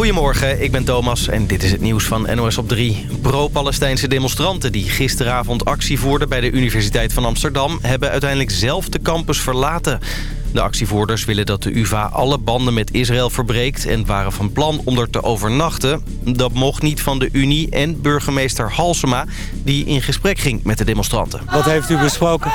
Goedemorgen, ik ben Thomas en dit is het nieuws van NOS op 3. Pro-Palestijnse demonstranten die gisteravond actie voerden bij de Universiteit van Amsterdam... hebben uiteindelijk zelf de campus verlaten. De actievoerders willen dat de UvA alle banden met Israël verbreekt... en waren van plan om er te overnachten. Dat mocht niet van de Unie en burgemeester Halsema... die in gesprek ging met de demonstranten. Wat heeft u besproken?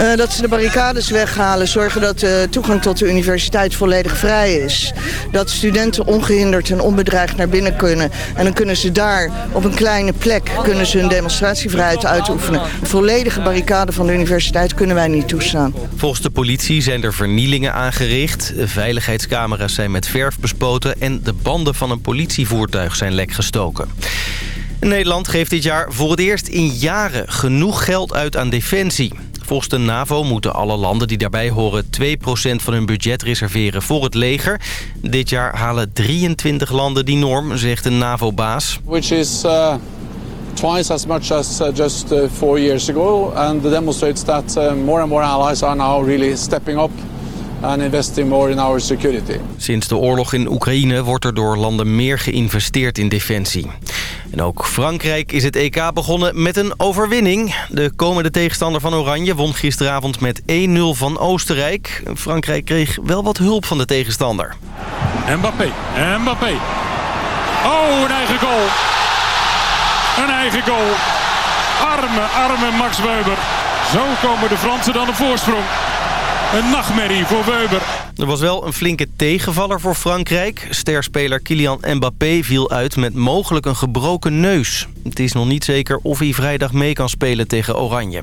Uh, dat ze de barricades weghalen, zorgen dat de toegang tot de universiteit volledig vrij is. Dat studenten ongehinderd en onbedreigd naar binnen kunnen. En dan kunnen ze daar op een kleine plek kunnen ze hun demonstratievrijheid uitoefenen. Een volledige barricade van de universiteit kunnen wij niet toestaan. Volgens de politie zijn er vernielingen aangericht. Veiligheidscamera's zijn met verf bespoten... en de banden van een politievoertuig zijn lek gestoken. Nederland geeft dit jaar voor het eerst in jaren genoeg geld uit aan defensie. Volgens de NAVO moeten alle landen die daarbij horen 2% van hun budget reserveren voor het leger. Dit jaar halen 23 landen die norm, zegt een NAVO-baas. Which is uh, twice as much as uh, just uh, four years ago and demonstrates that more and more allies are now really stepping up and investing more in our security. Sinds de oorlog in Oekraïne wordt er door landen meer geïnvesteerd in defensie. En ook Frankrijk is het EK begonnen met een overwinning. De komende tegenstander van Oranje won gisteravond met 1-0 van Oostenrijk. Frankrijk kreeg wel wat hulp van de tegenstander. Mbappé, Mbappé. Oh, een eigen goal. Een eigen goal. Arme, arme Max Weber. Zo komen de Fransen dan op voorsprong. Een nachtmerrie voor Weber. Er was wel een flinke tegenvaller voor Frankrijk. Sterspeler Kylian Mbappé viel uit met mogelijk een gebroken neus. Het is nog niet zeker of hij vrijdag mee kan spelen tegen Oranje.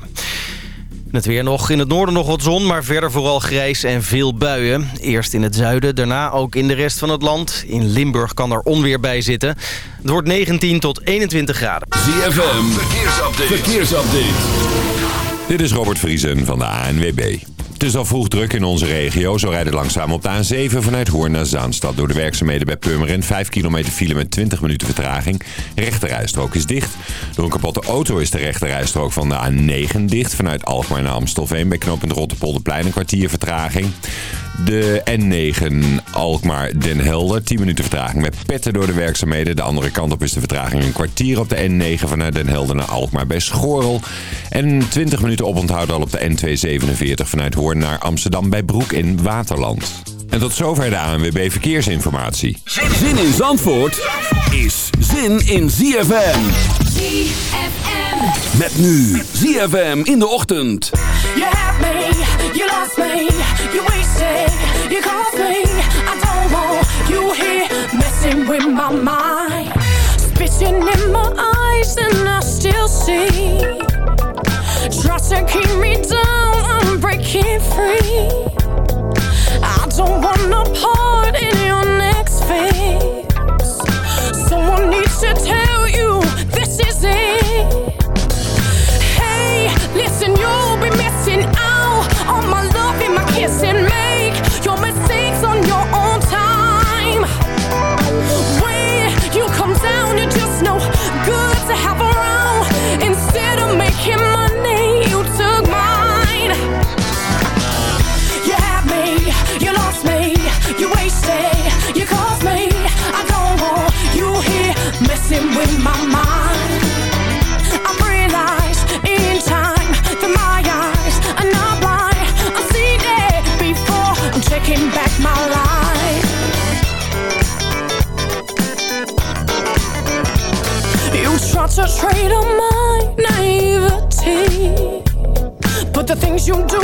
Het weer nog. In het noorden nog wat zon, maar verder vooral grijs en veel buien. Eerst in het zuiden, daarna ook in de rest van het land. In Limburg kan er onweer bij zitten. Het wordt 19 tot 21 graden. ZFM, verkeersupdate. verkeersupdate. Dit is Robert Vriesen van de ANWB. Het is al vroeg druk in onze regio. Zo rijden langzaam op de A7 vanuit Hoorn naar Zaanstad. Door de werkzaamheden bij Purmerend 5 kilometer file met 20 minuten vertraging. Rechterrijstrook is dicht. Door een kapotte auto is de rechterrijstrook van de A9 dicht. Vanuit Alkmaar naar Amstelveen bij knooppunt Rotterpolderplein een kwartier vertraging. De N9 Alkmaar-Den Helder. 10 minuten vertraging met petten door de werkzaamheden. De andere kant op is de vertraging een kwartier op de N9 vanuit Den Helder naar Alkmaar bij Schorel. En 20 minuten oponthoud al op de N247 vanuit Hoorn naar Amsterdam bij Broek in Waterland. En tot zover de ANWB Verkeersinformatie. Zin in Zandvoort is zin in ZFM. ZFM. Met nu ZFM in de ochtend. You have me, you lost me, you wasted, you caused me. I don't want you here messing with my mind. Spitting in my eyes and I still see. Try to keep me down, I'm breaking free. I don't want no part You do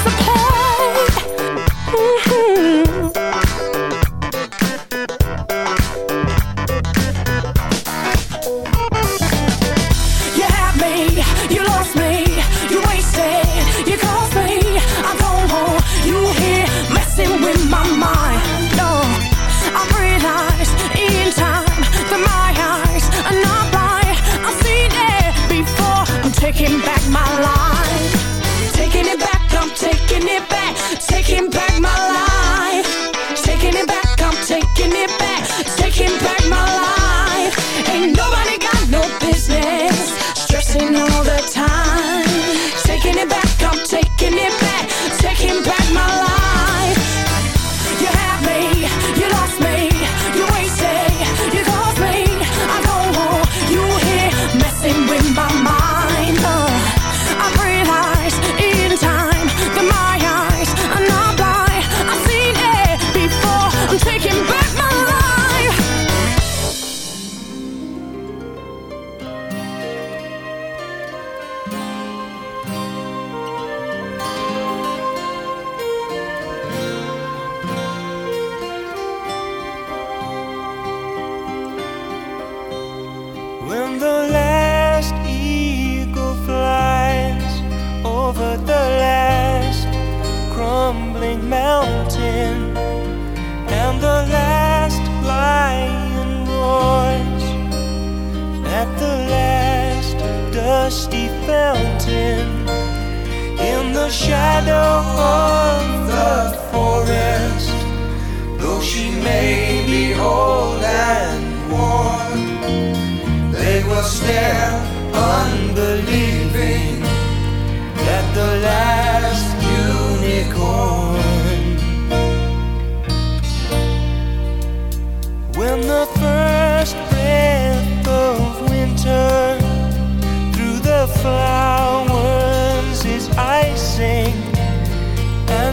time.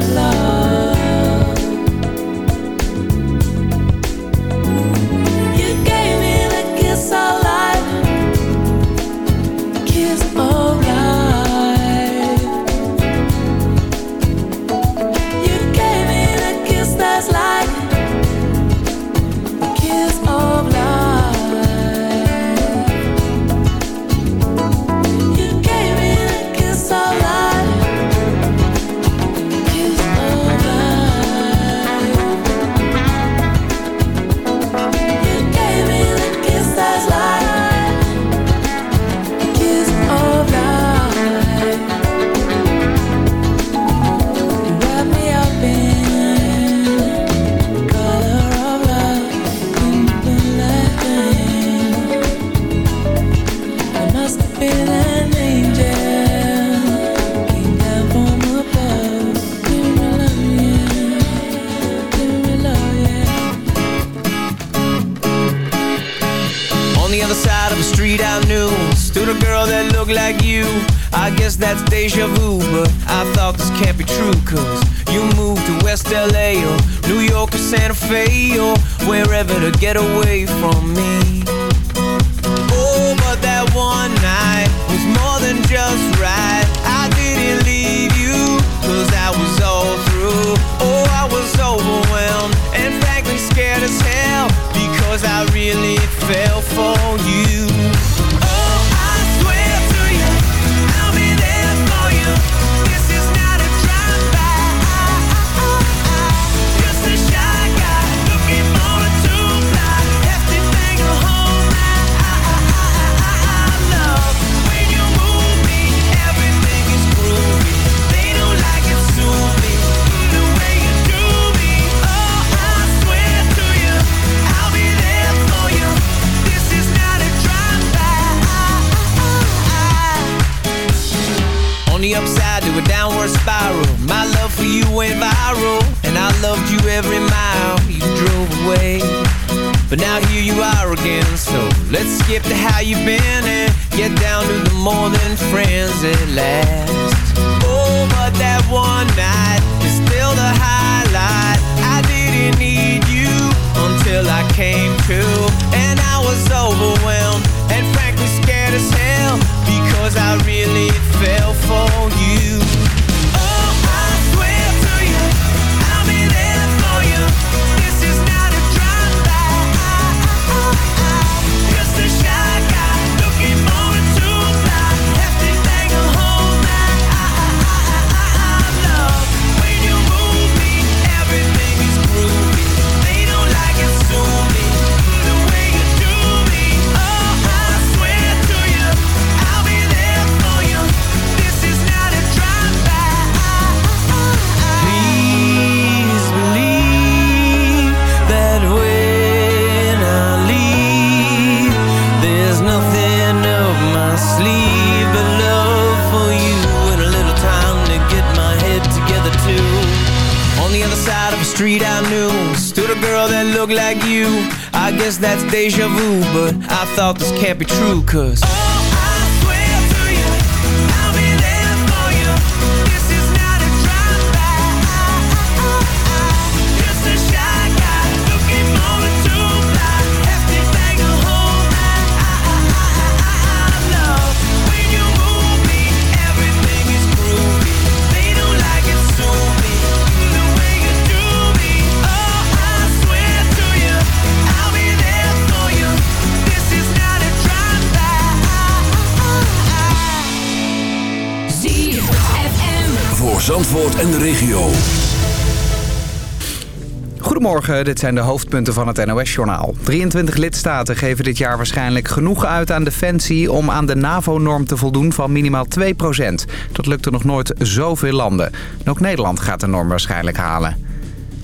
love. regio. Goedemorgen, dit zijn de hoofdpunten van het NOS-journaal. 23 lidstaten geven dit jaar waarschijnlijk genoeg uit aan defensie... om aan de NAVO-norm te voldoen van minimaal 2 Dat lukte nog nooit zoveel landen. En ook Nederland gaat de norm waarschijnlijk halen.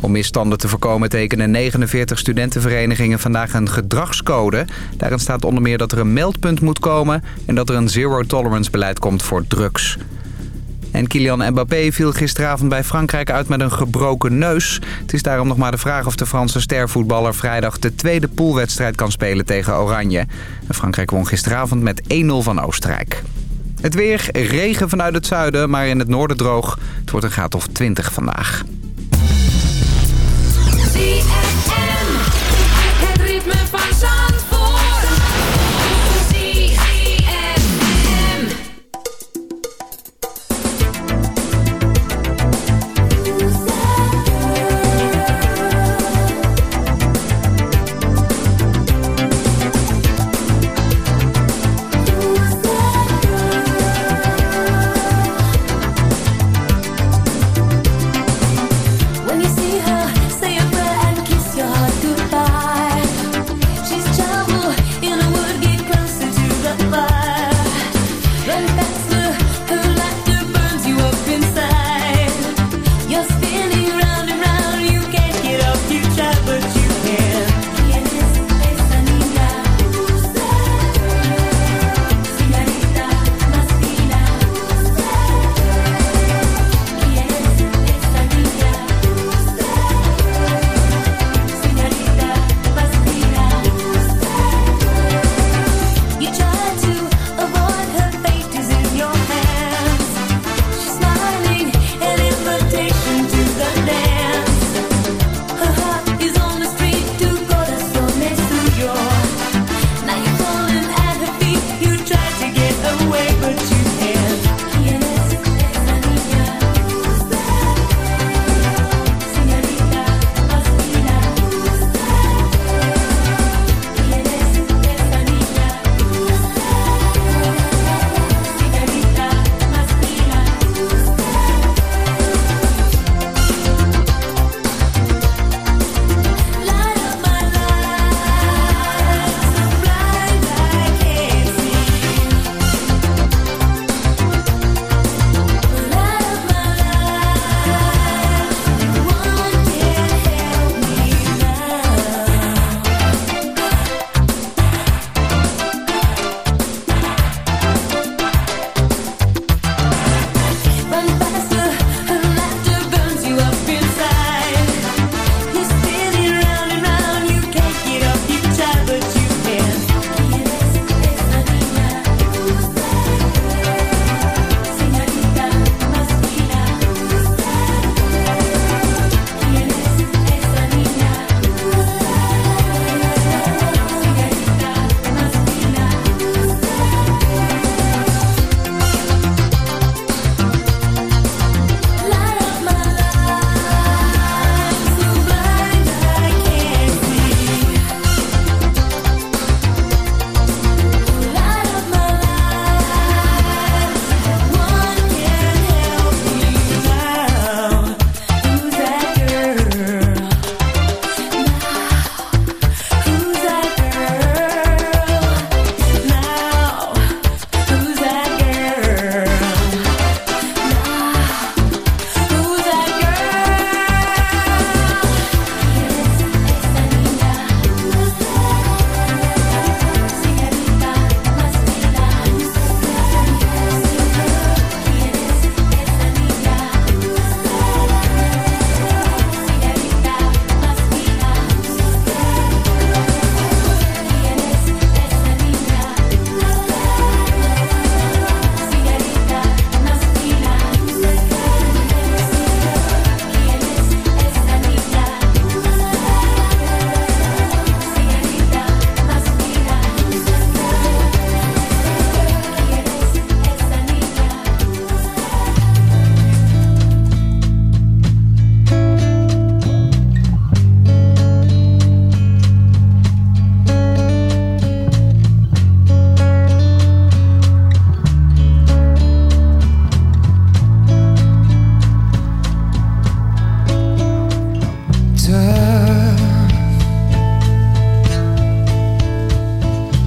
Om misstanden te voorkomen tekenen 49 studentenverenigingen vandaag een gedragscode. Daarin staat onder meer dat er een meldpunt moet komen... en dat er een zero-tolerance beleid komt voor drugs. En Kylian Mbappé viel gisteravond bij Frankrijk uit met een gebroken neus. Het is daarom nog maar de vraag of de Franse stervoetballer vrijdag de tweede poolwedstrijd kan spelen tegen Oranje. Frankrijk won gisteravond met 1-0 van Oostenrijk. Het weer, regen vanuit het zuiden, maar in het noorden droog. Het wordt een graad of 20 vandaag.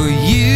for you.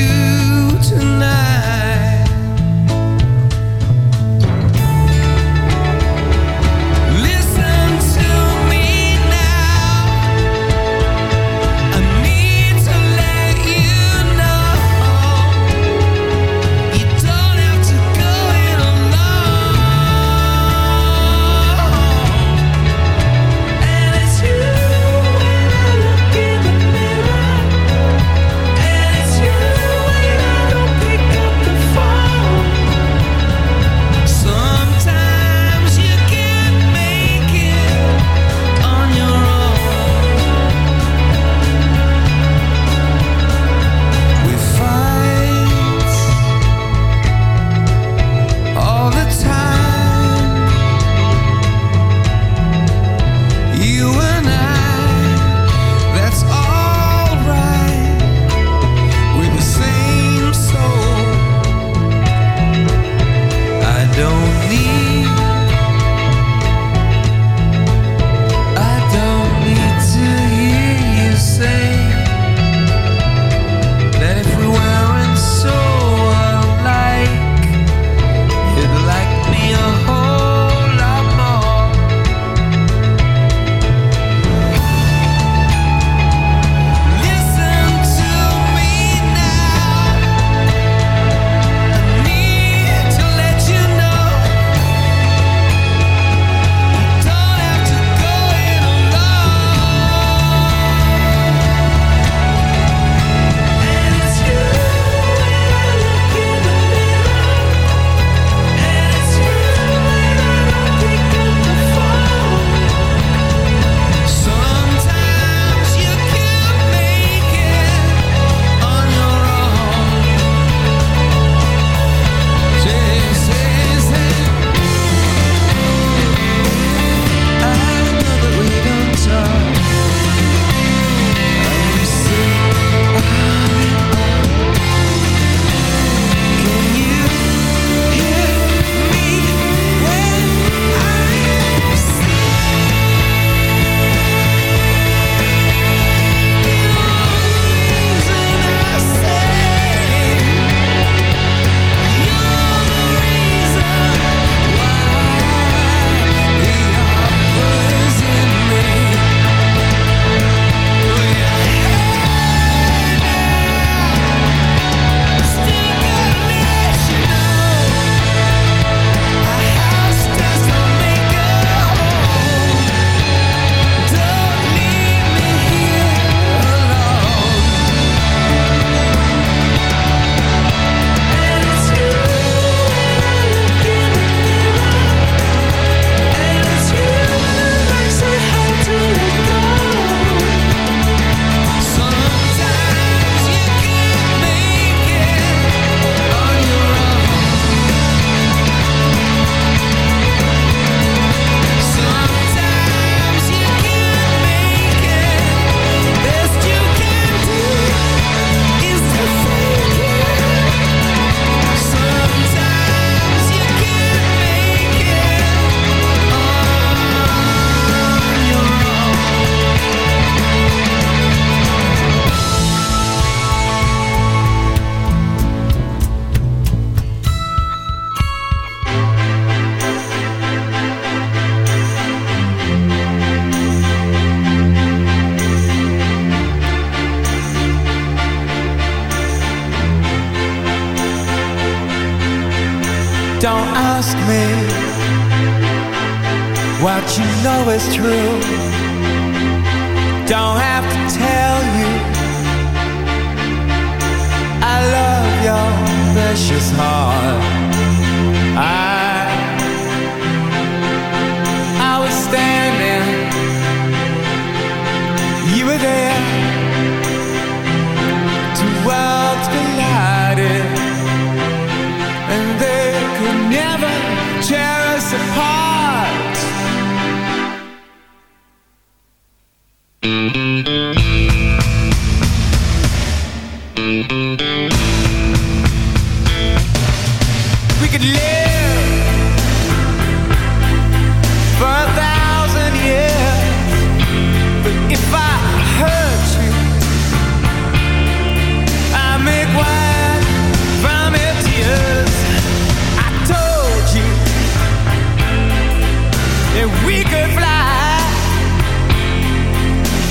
we could fly.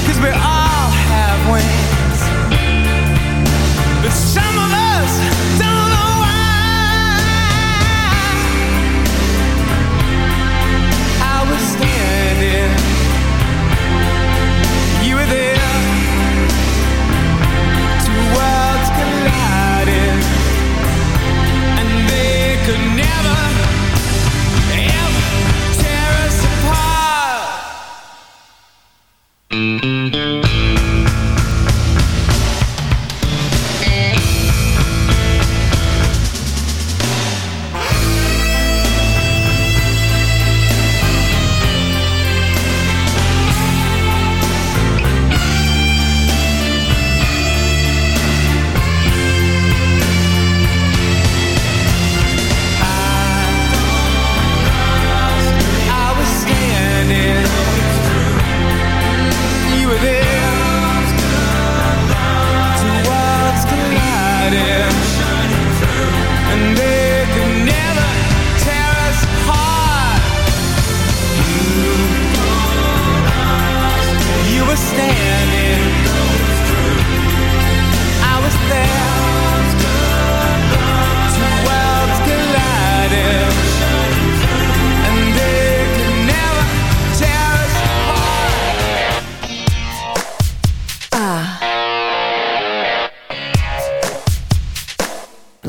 Cause we all have wings. But some